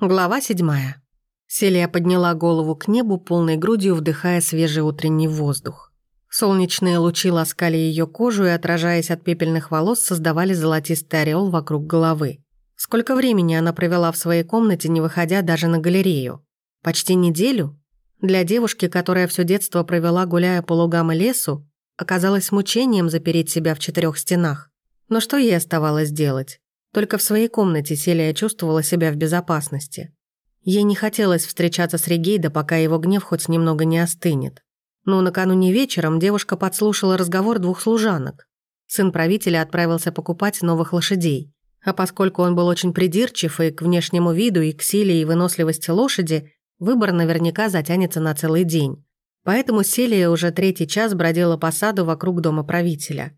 Глава седьмая. Селия подняла голову к небу, полной грудью вдыхая свежий утренний воздух. Солнечные лучи ласкали ее кожу и, отражаясь от пепельных волос, создавали золотистый ореол вокруг головы. Сколько времени она провела в своей комнате, не выходя даже на галерею? Почти неделю? Для девушки, которая все детство провела, гуляя по лугам и лесу, оказалось мучением запереть себя в четырех стенах. Но что ей оставалось делать? Только в своей комнате Селия чувствовала себя в безопасности. Ей не хотелось встречаться с Регейдо, пока его гнев хоть немного не остынет. Но накануне вечером девушка подслушала разговор двух служанок. Сын правителя отправился покупать новых лошадей. А поскольку он был очень придирчив и к внешнему виду, и к силе и выносливости лошади, выбор наверняка затянется на целый день. Поэтому Селия уже третий час бродила по саду вокруг дома правителя.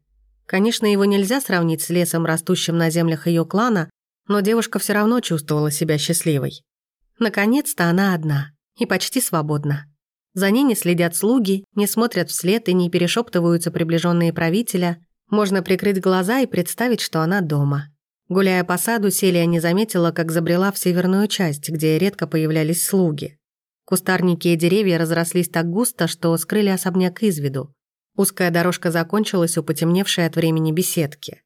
Конечно, его нельзя сравнить с лесом, растущим на землях ее клана, но девушка все равно чувствовала себя счастливой. Наконец-то она одна и почти свободна. За ней не следят слуги, не смотрят вслед и не перешептываются приближенные правителя. Можно прикрыть глаза и представить, что она дома. Гуляя по саду, Селия не заметила, как забрела в северную часть, где редко появлялись слуги. Кустарники и деревья разрослись так густо, что скрыли особняк из виду. Узкая дорожка закончилась у потемневшей от времени беседки.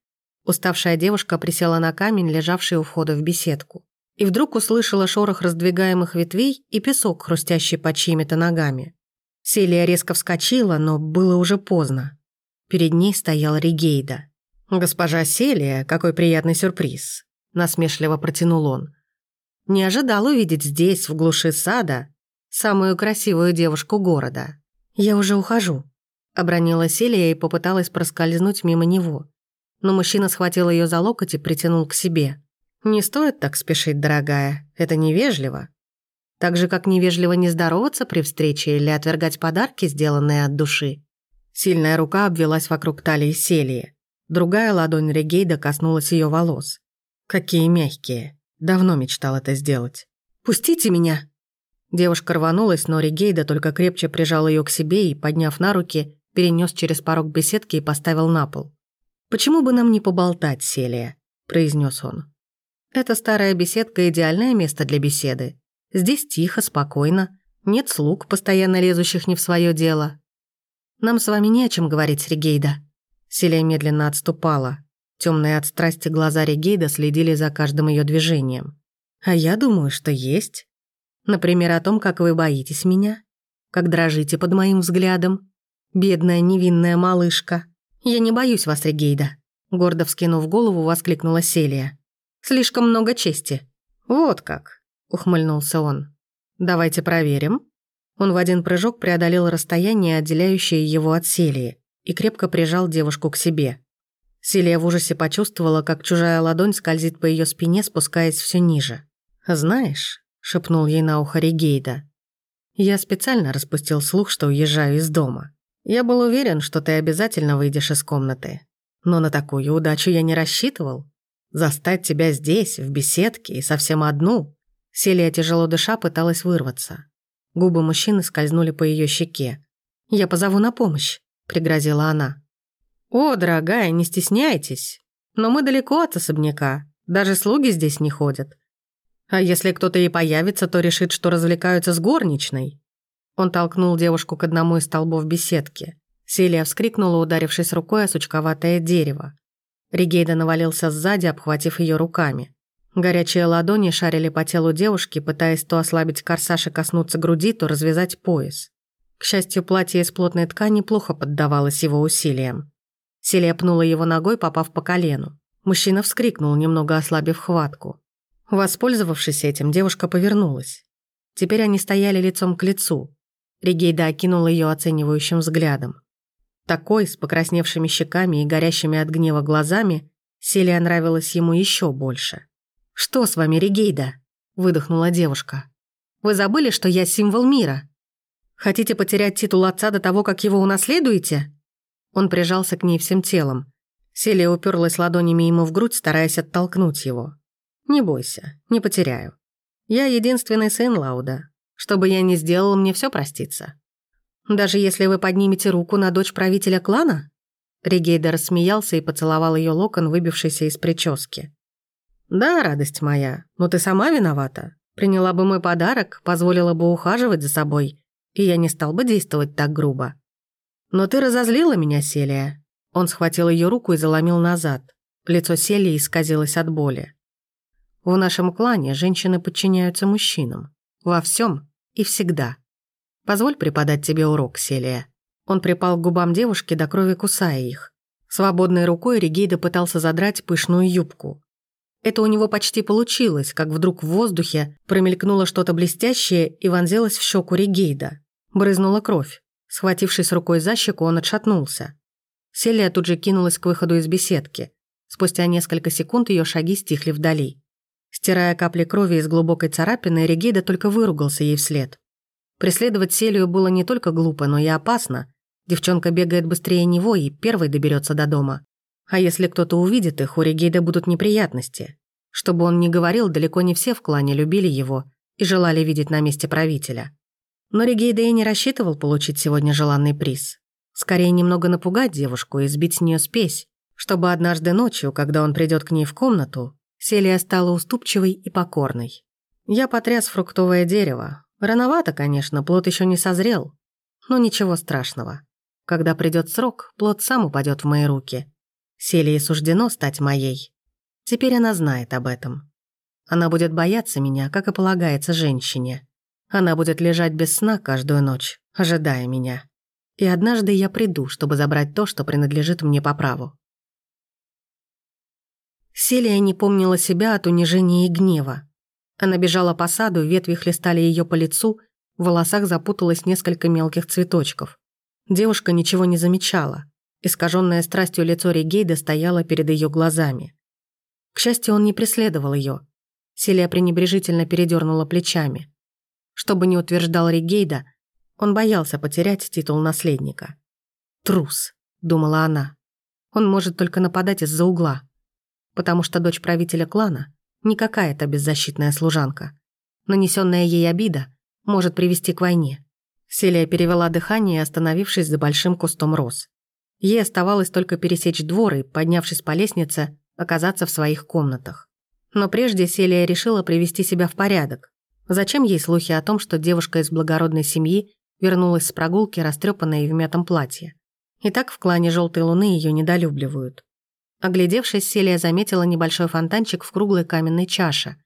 Уставшая девушка присела на камень, лежавший у входа в беседку. И вдруг услышала шорох раздвигаемых ветвей и песок, хрустящий под чьими-то ногами. Селия резко вскочила, но было уже поздно. Перед ней стоял Ригейда. «Госпожа Селия, какой приятный сюрприз!» Насмешливо протянул он. «Не ожидал увидеть здесь, в глуши сада, самую красивую девушку города. Я уже ухожу», Обронила Селия и попыталась проскользнуть мимо него. Но мужчина схватил ее за локоть и притянул к себе. «Не стоит так спешить, дорогая. Это невежливо. Так же, как невежливо не здороваться при встрече или отвергать подарки, сделанные от души». Сильная рука обвелась вокруг талии Селии. Другая ладонь Регейда коснулась ее волос. «Какие мягкие. Давно мечтал это сделать. Пустите меня!» Девушка рванулась, но Регейда только крепче прижал ее к себе и, подняв на руки, перенес через порог беседки и поставил на пол. «Почему бы нам не поболтать, Селия?» – произнес он. «Эта старая беседка – идеальное место для беседы. Здесь тихо, спокойно, нет слуг, постоянно лезущих не в свое дело. Нам с вами не о чем говорить, Регейда». Селия медленно отступала. Темные от страсти глаза Регейда следили за каждым ее движением. «А я думаю, что есть. Например, о том, как вы боитесь меня, как дрожите под моим взглядом, Бедная невинная малышка. Я не боюсь вас, Регейда. Гордо вскинув голову, воскликнула Селия. Слишком много чести. Вот как, ухмыльнулся он. Давайте проверим. Он в один прыжок преодолел расстояние, отделяющее его от Селии, и крепко прижал девушку к себе. Селия в ужасе почувствовала, как чужая ладонь скользит по ее спине, спускаясь все ниже. «Знаешь», — шепнул ей на ухо Регейда, «я специально распустил слух, что уезжаю из дома. Я был уверен, что ты обязательно выйдешь из комнаты. Но на такую удачу я не рассчитывал. Застать тебя здесь, в беседке, и совсем одну. Селия, тяжело дыша, пыталась вырваться. Губы мужчины скользнули по ее щеке. «Я позову на помощь», — пригрозила она. «О, дорогая, не стесняйтесь. Но мы далеко от особняка. Даже слуги здесь не ходят. А если кто-то и появится, то решит, что развлекаются с горничной. Он толкнул девушку к одному из столбов беседки. Селия вскрикнула, ударившись рукой о сучковатое дерево. Ригейда навалился сзади, обхватив ее руками. Горячие ладони шарили по телу девушки, пытаясь то ослабить корсаж и коснуться груди, то развязать пояс. К счастью, платье из плотной ткани плохо поддавалось его усилиям. Селия пнула его ногой, попав по колену. Мужчина вскрикнул, немного ослабив хватку. Воспользовавшись этим, девушка повернулась. Теперь они стояли лицом к лицу. Ригейда окинула ее оценивающим взглядом. Такой, с покрасневшими щеками и горящими от гнева глазами, Селия нравилась ему еще больше. «Что с вами, Ригейда?» – выдохнула девушка. «Вы забыли, что я символ мира? Хотите потерять титул отца до того, как его унаследуете?» Он прижался к ней всем телом. Селия уперлась ладонями ему в грудь, стараясь оттолкнуть его. «Не бойся, не потеряю. Я единственный сын Лауда, что бы я ни сделал, мне все простится. Даже если вы поднимете руку на дочь правителя клана?» Регейда рассмеялся и поцеловал ее локон, выбившийся из прически. «Да, радость моя, но ты сама виновата. Приняла бы мой подарок, позволила бы ухаживать за собой, и я не стал бы действовать так грубо. Но ты разозлила меня, Селия. Он схватил ее руку и заломил назад. Лицо Селии исказилось от боли. В нашем клане женщины подчиняются мужчинам. Во всем и всегда. Позволь преподать тебе урок, Селия. Он припал к губам девушки до крови, кусая их. Свободной рукой Регейда пытался задрать пышную юбку. Это у него почти получилось, как вдруг в воздухе промелькнуло что-то блестящее и вонзилось в щеку Регейда. Брызнула кровь. Схватившись рукой за щеку, он отшатнулся. Селия тут же кинулась к выходу из беседки. Спустя несколько секунд ее шаги стихли вдали. Стирая капли крови из глубокой царапины, Регейда только выругался ей вслед. Преследовать Селию было не только глупо, но и опасно. Девчонка бегает быстрее него и первой доберется до дома. А если кто-то увидит их, у Регейда будут неприятности. Чтобы он не говорил, далеко не все в клане любили его и желали видеть на месте правителя. Но Регейда и не рассчитывал получить сегодня желанный приз. Скорее немного напугать девушку и сбить с нее спесь, чтобы однажды ночью, когда он придет к ней в комнату, Селия стала уступчивой и покорной. Я потряс фруктовое дерево. Рановато, конечно, плод еще не созрел. Но ничего страшного. Когда придет срок, плод сам упадет в мои руки. Селии суждено стать моей. Теперь она знает об этом. Она будет бояться меня, как и полагается женщине. Она будет лежать без сна каждую ночь, ожидая меня. И однажды я приду, чтобы забрать то, что принадлежит мне по праву. Селия не помнила себя от унижения и гнева. Она бежала по саду, ветви хлестали ее по лицу, в волосах запуталось несколько мелких цветочков. Девушка ничего не замечала. Искаженное страстью лицо Регейда стояло перед ее глазами. К счастью, он не преследовал ее. Селия пренебрежительно передернула плечами. Что бы ни утверждал Ригейда, он боялся потерять титул наследника. «Трус», — думала она. «Он может только нападать из-за угла, потому что дочь правителя клана не какая-то беззащитная служанка. Нанесенная ей обида может привести к войне». Селия перевела дыхание, остановившись за большим кустом роз. Ей оставалось только пересечь двор и, поднявшись по лестнице, оказаться в своих комнатах. Но прежде Селия решила привести себя в порядок, Зачем ей слухи о том, что девушка из благородной семьи вернулась с прогулки, растрепанная и в мятом платье? И так в клане Желтой Луны ее недолюбливают. Оглядевшись, Селия заметила небольшой фонтанчик в круглой каменной чаше.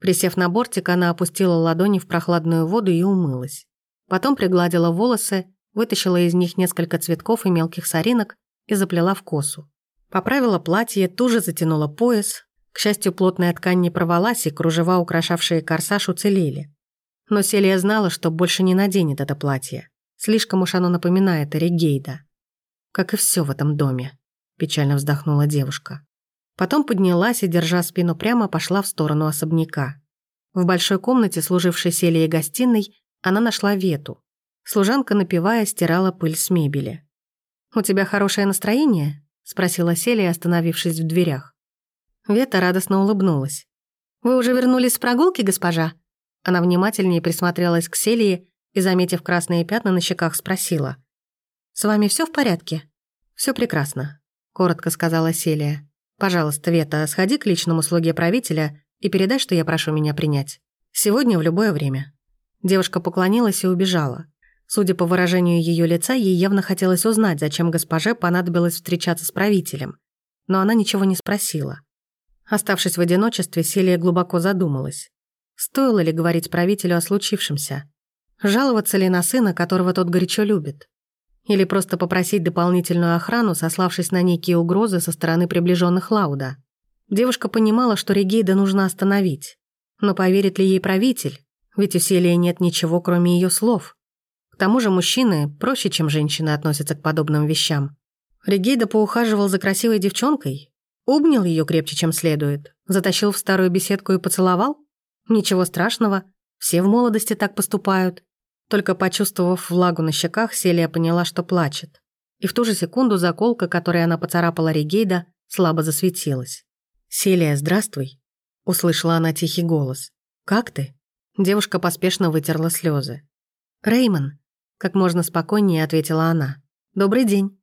Присев на бортик, она опустила ладони в прохладную воду и умылась. Потом пригладила волосы, вытащила из них несколько цветков и мелких соринок и заплела в косу. Поправила платье, туже затянула пояс, к счастью, плотная ткань не порвалась, и кружева, украшавшие корсаж, уцелели. Но Селия знала, что больше не наденет это платье. Слишком уж оно напоминает Эригейда. Как и все в этом доме, печально вздохнула девушка. Потом поднялась и, держа спину прямо, пошла в сторону особняка. В большой комнате, служившей Селии гостиной, она нашла Вету. Служанка, напевая, стирала пыль с мебели. «У тебя хорошее настроение?» – спросила Селия, остановившись в дверях. Вета радостно улыбнулась. «Вы уже вернулись с прогулки, госпожа?» Она внимательнее присмотрелась к Селии и, заметив красные пятна на щеках, спросила. «С вами все в порядке?» Все прекрасно», — коротко сказала Селия. «Пожалуйста, Вета, сходи к личному слуге правителя и передай, что я прошу меня принять. Сегодня в любое время». Девушка поклонилась и убежала. Судя по выражению ее лица, ей явно хотелось узнать, зачем госпоже понадобилось встречаться с правителем. Но она ничего не спросила. Оставшись в одиночестве, Селия глубоко задумалась. Стоило ли говорить правителю о случившемся? Жаловаться ли на сына, которого тот горячо любит? Или просто попросить дополнительную охрану, сославшись на некие угрозы со стороны приближенных Лауда? Девушка понимала, что Регейда нужно остановить. Но поверит ли ей правитель? Ведь у Селии нет ничего, кроме ее слов. К тому же мужчины проще, чем женщины, относятся к подобным вещам. Регейда поухаживал за красивой девчонкой, Обнял ее крепче, чем следует, затащил в старую беседку и поцеловал? Ничего страшного, все в молодости так поступают. Только почувствовав влагу на щеках, Селия поняла, что плачет. И в ту же секунду заколка, которой она поцарапала Регейда, слабо засветилась. «Селия, здравствуй», — услышала она тихий голос. «Как ты?» Девушка поспешно вытерла слезы. «Реймон», — как можно спокойнее ответила она. «Добрый день».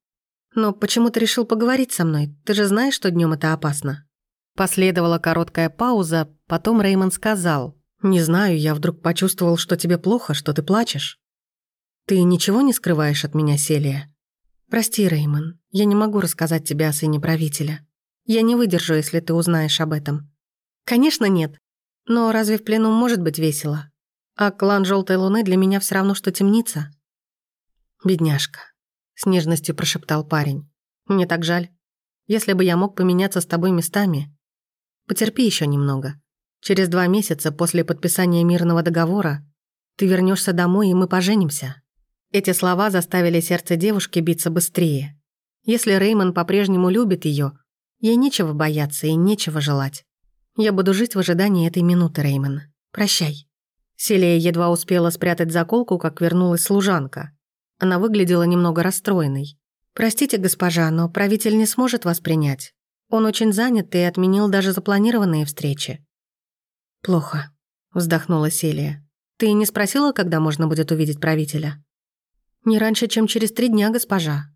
«Но почему ты решил поговорить со мной? Ты же знаешь, что днем это опасно?» Последовала короткая пауза, потом Реймон сказал, «Не знаю, я вдруг почувствовал, что тебе плохо, что ты плачешь. Ты ничего не скрываешь от меня, Селия?» «Прости, Реймон, я не могу рассказать тебе о сыне правителя. Я не выдержу, если ты узнаешь об этом». «Конечно нет. Но разве в плену может быть весело? А клан Желтой Луны для меня все равно, что темница». «Бедняжка», — с нежностью прошептал парень. «Мне так жаль. Если бы я мог поменяться с тобой местами. Потерпи еще немного. Через два месяца после подписания мирного договора ты вернешься домой, и мы поженимся». Эти слова заставили сердце девушки биться быстрее. Если Реймон по-прежнему любит ее, ей нечего бояться и нечего желать. Я буду жить в ожидании этой минуты, Реймон. Прощай. Селия едва успела спрятать заколку, как вернулась служанка. Она выглядела немного расстроенной. «Простите, госпожа, но правитель не сможет вас принять. Он очень занят и отменил даже запланированные встречи». «Плохо», — вздохнула Селия. «Ты не спросила, когда можно будет увидеть правителя?» «Не раньше, чем через три дня, госпожа.